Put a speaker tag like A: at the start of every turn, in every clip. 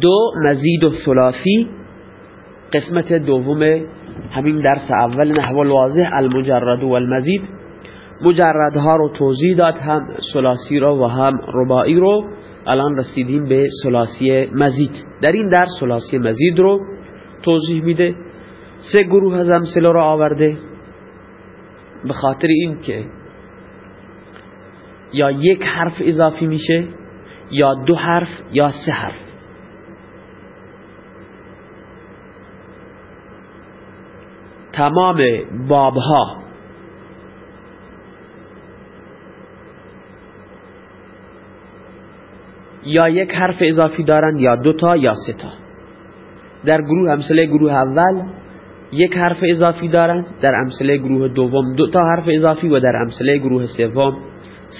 A: دو مزید و ثلاثی. قسمت دوم همین درس اول نحو الواضح المجرد و المزید مجردها رو توضیح داد هم ثلاثی رو و هم رباعی رو. الان رسیدیم به ثلاثی مزید. در این درس ثلاثی مزید رو توضیح میده. سه گروه از امثله رو آورده. به خاطر این که یا یک حرف اضافی میشه یا دو حرف یا سه حرف. تمام بابها. یا یک حرف اضافی دارن یا دو تا یا سه تا. در گروه امثله گروه اول یک حرف اضافی دارن در امثله گروه دوم دو تا حرف اضافی و در امثله گروه سوم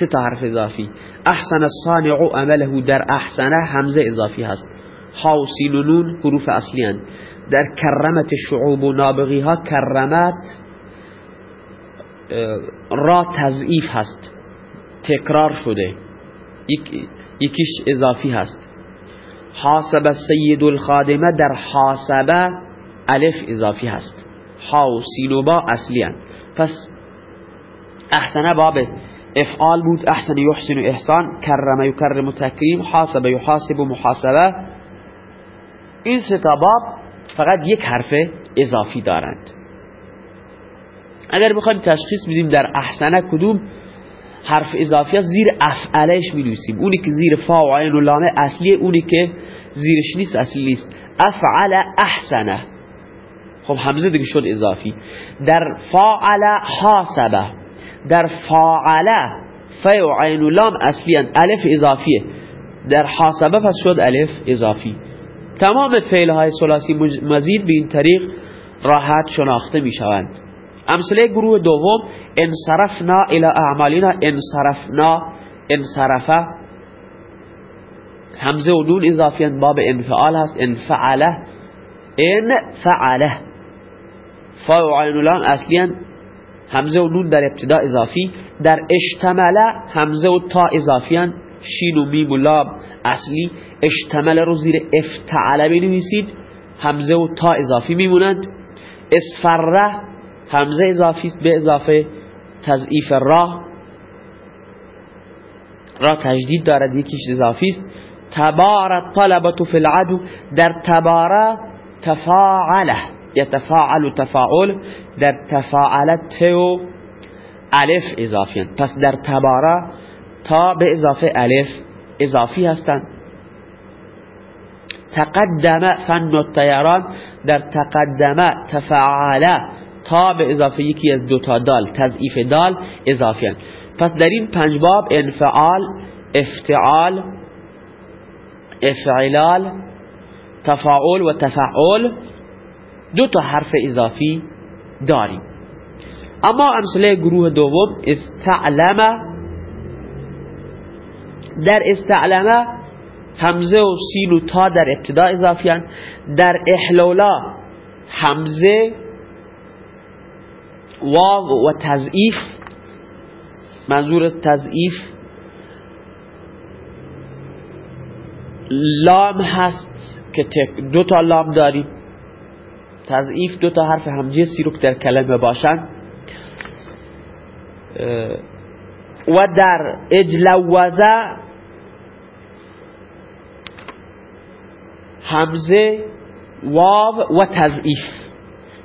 A: سه تا حرف اضافی. احسن الصانع عمله در احسنه همزه اضافی هست. ها و نون حروف اصلی هن. در کرمت شعوب و نابغی ها کرمت را تضعیف هست تکرار شده. یک یکیش اضافی هست. حاسب سید الخادمه در حاسبه الف اضافی هست. ها و با اصلی هن. پس احسنه باب افعال بود. احسن یحسن احسان کرم یکرم تکریم حاسب یحاسب محاسبه. این سه باب فقط یک حرف اضافی دارند. اگر بخوایم تشخیص بدیم در احسنه کدوم حرف اضافی است زیر افعلش می نویسیم اونی که زیر فا و عین و لامه اصلیه اونی که زیرش نیست اصلی نیست. افعل احسنه خب حمزه دیگه شد اضافی. در فاعل حاسبه در فاعل فا و عین و لام اصلی الف اضافیه. در حاسبه پس شد الف اضافی. تمام فعل های ثلاثی مزید به این طریق راحت شناخته می شوند امثله گروه دوم انصرفنا الى اعمالنا انصرفنا انصرفه همزه و نون اضافی باب انفعال هست انفعله انفعله فا و عین اصلی همزه و نون در ابتدا اضافی در اشتمله همزه و تا اضافی شین و میم و لام اصلی اشتمل رو زیر افتعله بنویسید. همزه و تا اضافی میمونند. اسفره همزه اضافی است به اضافه تضعیف را. را تجدید دارد یکیش اضافی است. تبارت طلبت فی العدو در تباره تفاعله یتفاعل تفاعل در تفاعلت و الف اضافی پس در تباره تا به اضافه الف اضافی هستند تقدم فن الطیران در تقدم تفعل تا به اضافه یکی از دو تا دال تضعیف دال اضافی پس در این پنج باب انفعال افتعال افعلال تفاعل و تفعل دو تا حرف اضافی داریم. اما امثله گروه دوم استعلم در استعلمه همزه و سین و تا در ابتدا اضافی در احلولا همزه واو و تضعیف منظور تضعیف. لام هست که دو تا لام داریم. تضعیف دو تا حرف همجه سیروک در کلمه باشند و در اجلوزه همزه واو و تضعیف.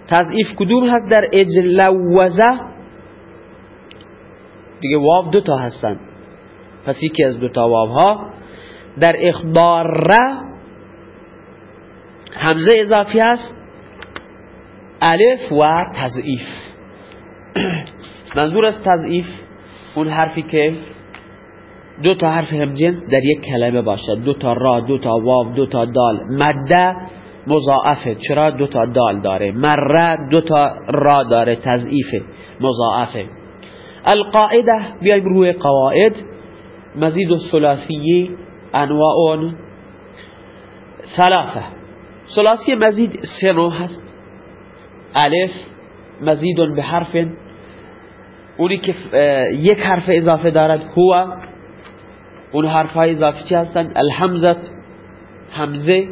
A: تضعیف کدوم هست؟ در اجلوزه دیگه واو دو تا هستن. پس یکی از دو تا واو ها در اخباره همزه اضافی هست. الف و تضعیف. منظور از تضعیف اون حرفی که دو تا حرف همجنس در یک کلمه باشد دو تا را دو تا واو دو تا دال. مده مضاعفه. چرا دو تا دال داره؟ مره دو تا را داره. تضعیف مضاعفه. القاعده بیایم روی قواعد. مزید ثلاثی انواع ثلاثه. ثلاثی مزید سه نوع هست. الف مزید به حرف اونی که یک حرف اضافه دارد هو. اون حرف های اضافی چی هستند الحمزت همزه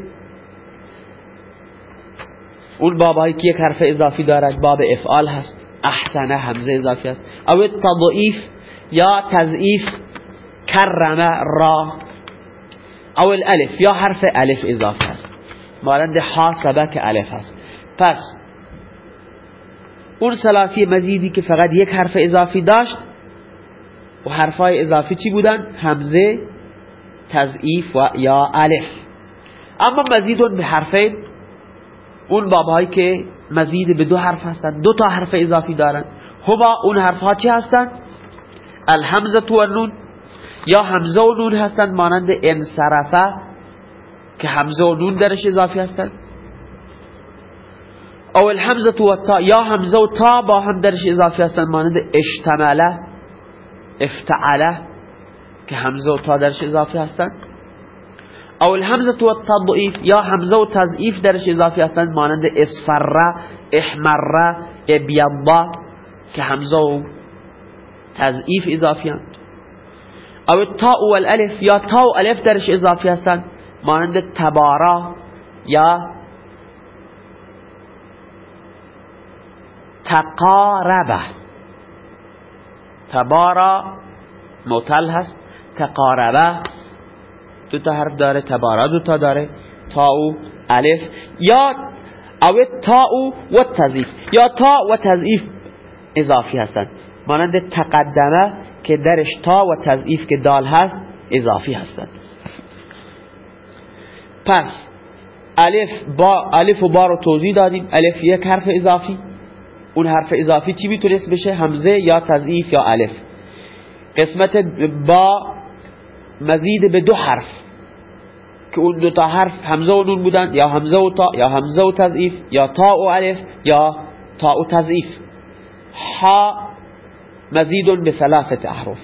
A: اون بابایی که یک حرف اضافی دارد باب افعال هست. احسنه همزه اضافی هست. او تضعیف یا تضعیف کرم را. او الالف یا حرف الف اضافی هست. مانند حاسبه که الف هست. پس اون سلاسی مزیدی که فقط یک حرف اضافی داشت و حرفای اضافی چی بودن؟ همزه تضعیف و یا الف. اما مزیدون به حرفین اون بابهایی که مزید به دو حرف هستند دو تا حرف اضافی دارن. هما اون حرف ها چی هستند الحمزه و نون یا همزه و نون هستند مانند انصرفه که همزه و نون درش اضافی هستند او الحمزه و تا یا همزه و تا با هم درش اضافی هستند مانند اشتماله افتعله که همزه و تا درش اضافی هستند. او الحمزه و تضعیف یا همزه و تضعیف درش اضافی هستند مانند اصفره احمره ابیضا که همزه و تضعیف اضافی هستند. او تا و الالف یا تا و الف درش اضافی هستند مانند تبارا یا تقاربه تبارا مطل هست. تقاربه دو تا حرف داره. تبارا دو تا داره. تاو الف. یا او تاو و تضیف. یا تا و تضیف اضافی هستند مانند تقدمه که درش تا و تضیف که دال هست اضافی هستند پس الف با الف و با رو توضیح دادیم. الف یک حرف اضافی. اون حرف اضافی چی می‌تونست بشه؟ همزه یا تضعیف یا الف. قسمت با مزید به دو حرف. که اون دو تا حرف همزه و نون بودن یا همزه و تا یا همزه و تضعیف یا تا و الف یا تا و تضعیف. ها مزید به ثلاثت احرف.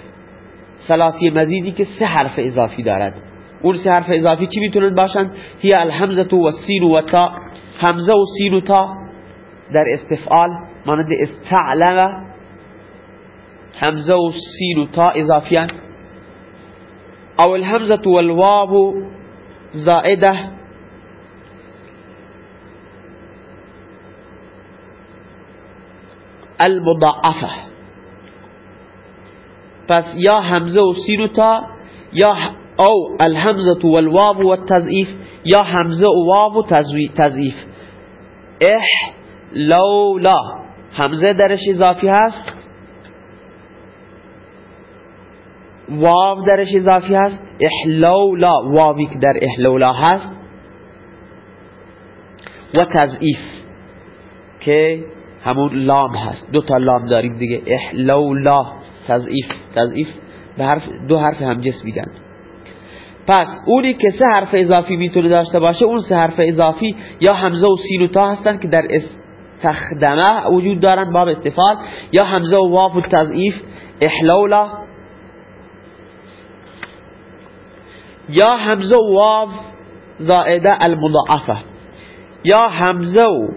A: ثلاثی مزیدی که سه حرف اضافی دارد اون سه حرف اضافی چی می‌تونن باشن؟ هی الحمزه و السین و تا. همزه و سین و تا. در استفعال مانند استعلم همزه و سین و تا اضافیان أو الهمزه والواو زائدة. المضاعفة. پس یا همزه و سین و تا یا أو الهمزه والواو والتضعیف یا همزه و واو و تضعیف إح لولا. همزه درش اضافی هست؟ واو درش اضافی هست؟ احلولا. واوی که در احلولا هست. و تضعیف که همون لام هست. دو تا لام داریم دیگه. احلولا. تضعیف. تضعیف. به حرف دو حرف هم جس میگن. پس اونی که سه حرف اضافی می‌تونه داشته باشه اون سه حرف اضافی یا همزه و سین و تا هستن که در تخدمه وجود دارن باب استفال یا همزه و واف و تضعیف احلولا. یا همزه و واف زائده المضاعفه. یا همزه و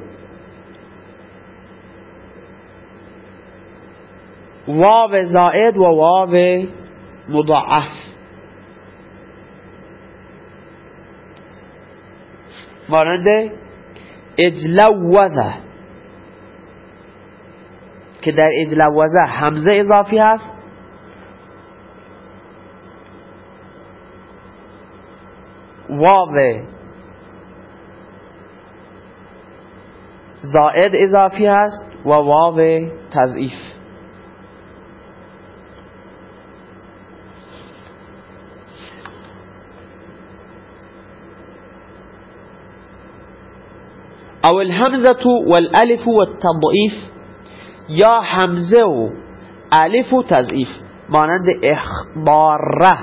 A: واو زائد و واو مضاعف. مانند اجلوزه. که در اجلوزه همزه اضافی هست. واو. زائد اضافی هست و واو تضعیف. أو الهمزه والالف والتضعيف یا همزه و الف و تضعیف مانند اخباره.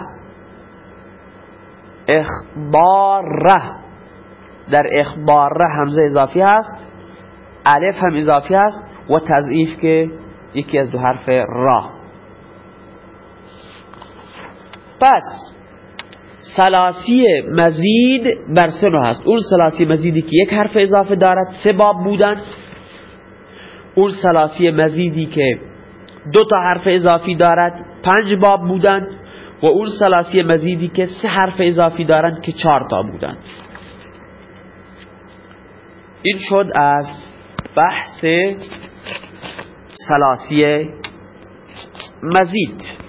A: اخباره. در اخباره همزه اضافی هست الف هم اضافی هست و تضعیف که یکی از دو حرف را. پس سلاسی مزید بر سه هست. اون سلاسی مزیدی که یک حرف اضافه دارد سه باب بودن اون سلافی مزیدی که دو تا حرف اضافی دارد پنج باب بودند و اون سلاسی مزیدی که سه حرف اضافی دارند که چهار تا بودند. این شد از بحث سلاسی مزید.